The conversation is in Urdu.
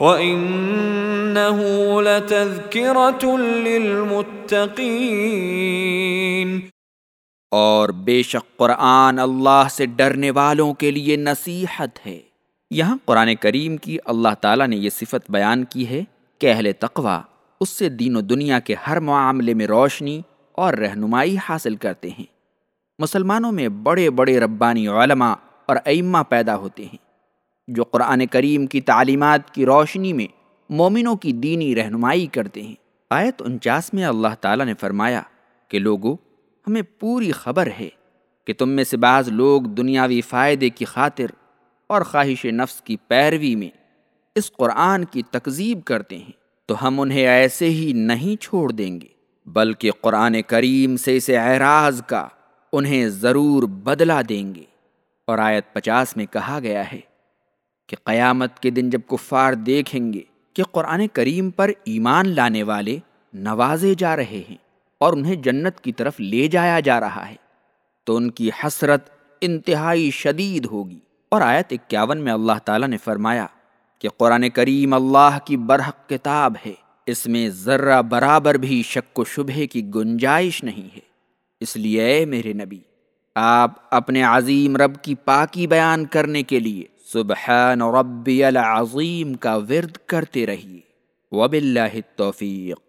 وَإِنَّهُ لَتَذْكِرَةٌ لِّلْمُتَّقِينَ اور بے شک قرآن اللہ سے ڈرنے والوں کے لیے نصیحت ہے۔ یہاں قرآن کریم کی اللہ تعالیٰ نے یہ صفت بیان کی ہے کہ اہل تقوی اس سے دین و دنیا کے ہر معاملے میں روشنی اور رہنمائی حاصل کرتے ہیں۔ مسلمانوں میں بڑے بڑے ربانی علماء اور ائمہ پیدا ہوتے ہیں۔ جو قرآن کریم کی تعلیمات کی روشنی میں مومنوں کی دینی رہنمائی کرتے ہیں۔ آیت انچاس میں اللہ تعالیٰ نے فرمایا کہ لوگوں ہمیں پوری خبر ہے کہ تم میں سے بعض لوگ دنیاوی فائدے کی خاطر اور خواہش نفس کی پیروی میں اس قرآن کی تکذیب کرتے ہیں۔ تو ہم انہیں ایسے ہی نہیں چھوڑ دیں گے، بلکہ قرآن کریم سے اسے اعراض کا انہیں ضرور بدلا دیں گے۔ اور آیت پچاس میں کہا گیا ہے کہ قیامت کے دن جب کفار دیکھیں گے کہ قرآن کریم پر ایمان لانے والے نوازے جا رہے ہیں اور انہیں جنت کی طرف لے جایا جا رہا ہے، تو ان کی حسرت انتہائی شدید ہوگی۔ اور آیت اکیاون میں اللہ تعالیٰ نے فرمایا کہ قرآن کریم اللہ کی برحق کتاب ہے، اس میں ذرہ برابر بھی شک و شبہ کی گنجائش نہیں ہے۔ اس لیے اے میرے نبی، آپ اپنے عظیم رب کی پاکی بیان کرنے کے لیے سبحان ربی العظیم کا ورد کرتے رہیے۔ وباللہ التوفیق۔